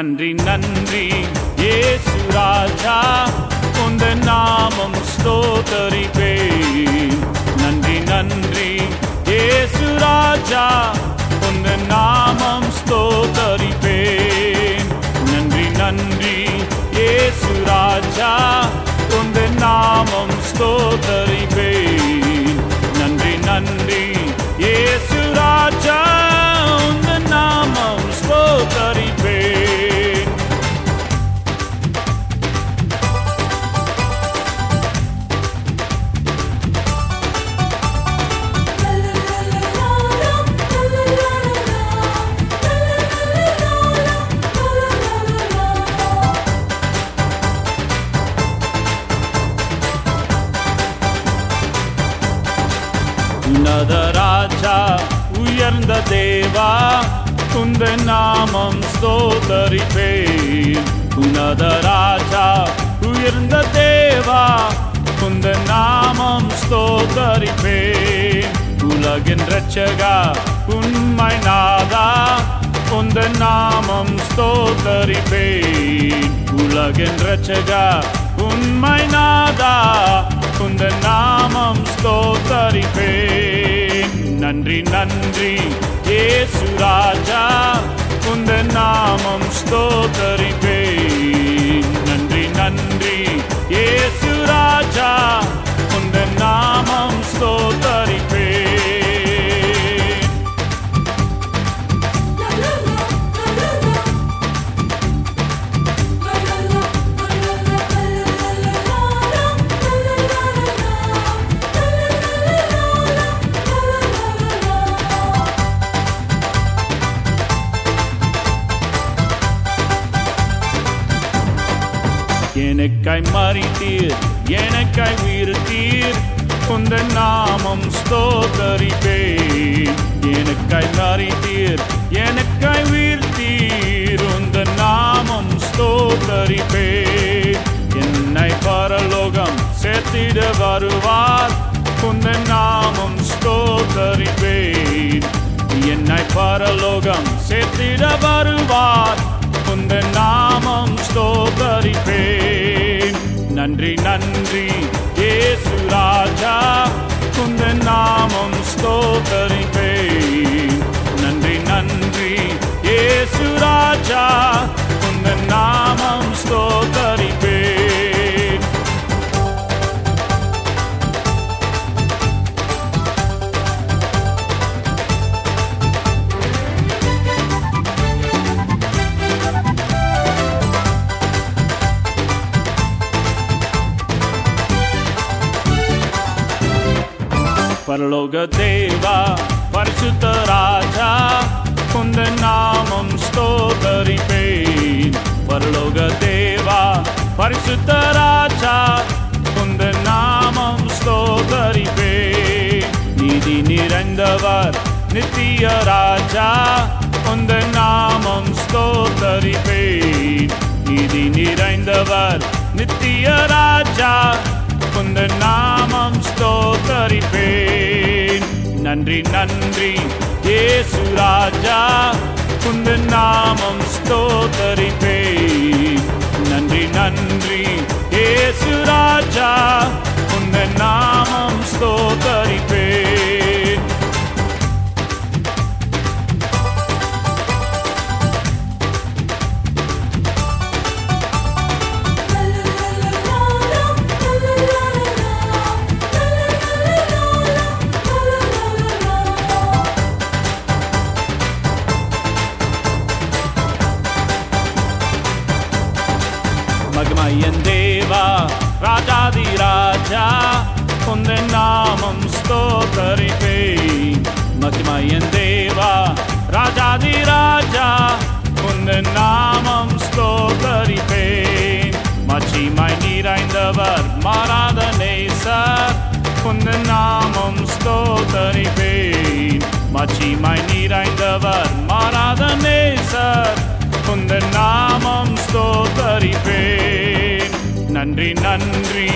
நன்றி நன்றி. ஏசு ராஜா உந்த நாமம் ஸ்தோதரிப்பே நன்றி நன்றி. ஏசு ராஜா உன்னத ராஜா உயர்ந்த தேவா உந்த நாமம் ஸ்தோத்தரிப்பேன். உன்னத ராஜா உயர்ந்த தேவா உந்த நாமம் ஸ்தோத்தரிப்பேன். உலகின் ரட்சகா உண்மை நாதா உந்த நாமம் ஸ்தோதரிப்பேன் உலகின் ரட்சகா உண்மை நாதா உந்த நாமம் ஸ்தோதரிப்பேன் நன்றி நன்றி. ஏசு ராஜா உந்த நாமம் ஸ்தோத்தரிப்பேன் எனக்காய் மறித்தீர் எனக்காய் உயிர்த்தீர். உந்த நாமம் ஸ்தோதரிப்பே எனக்காய் மறித்தீர் எனக்காய் உயிர்த்தீர். உந்த நாமம் ஸ்தோதரிப்பே என்னை பரலோகம் சேர்த்திட வருவார். உந்த நாமம் ஸ்தோத்தரிப்பேன். என்னை பரலோகம் சேர்த்திட வருவார். உந்த நாமம் நன்றி நன்றி. ஏசு ராஜா உந்த நாமம் ஸ்தோத்தரிப்பேன் நன்றி நன்றி. ஏசு ராஜா பரலோக தேவா பரிசுத்த ராஜா உந்த நாமம் ஸ்தோதரிப்பேன் பரலோக தேவா பரிசுத்த ராஜா உந்த நாமம் ஸ்தோதரிப்பேன் நீதி நிறைந்தவர் நித்திய ராஜா உந்த நாமம் ஸ்தோதரிப்பேன் நீதி நிறைந்தவர் நித்திய ராஜா உந்த நாமம் ஸ்தோத்தரிப்பேன். நன்றி நன்றி ஏசு ராஜா. உந்த நாமம் ஸ்தோத்தரிப்பேன். நன்றி நன்றி ஏசு ராஜா. உந்த நாமம் ஸ்தோ மகிமையன் தேவா ராஜாதி ராஜா உந்த நாமம் ஸ்தோத்தரிப்பே மகிமையன் தேவா ராஜாதி ராஜா உந்த நாமம் ஸ்தோத்தரிப்பே மச்சிமாய் நீராய்ந்தவர் மாறாத நேசர் உந்த நாமம் ஸ்தோத்தரிப்பே மச்சிமாய் நீராய்ந்தவர் நன்றி நன்றி.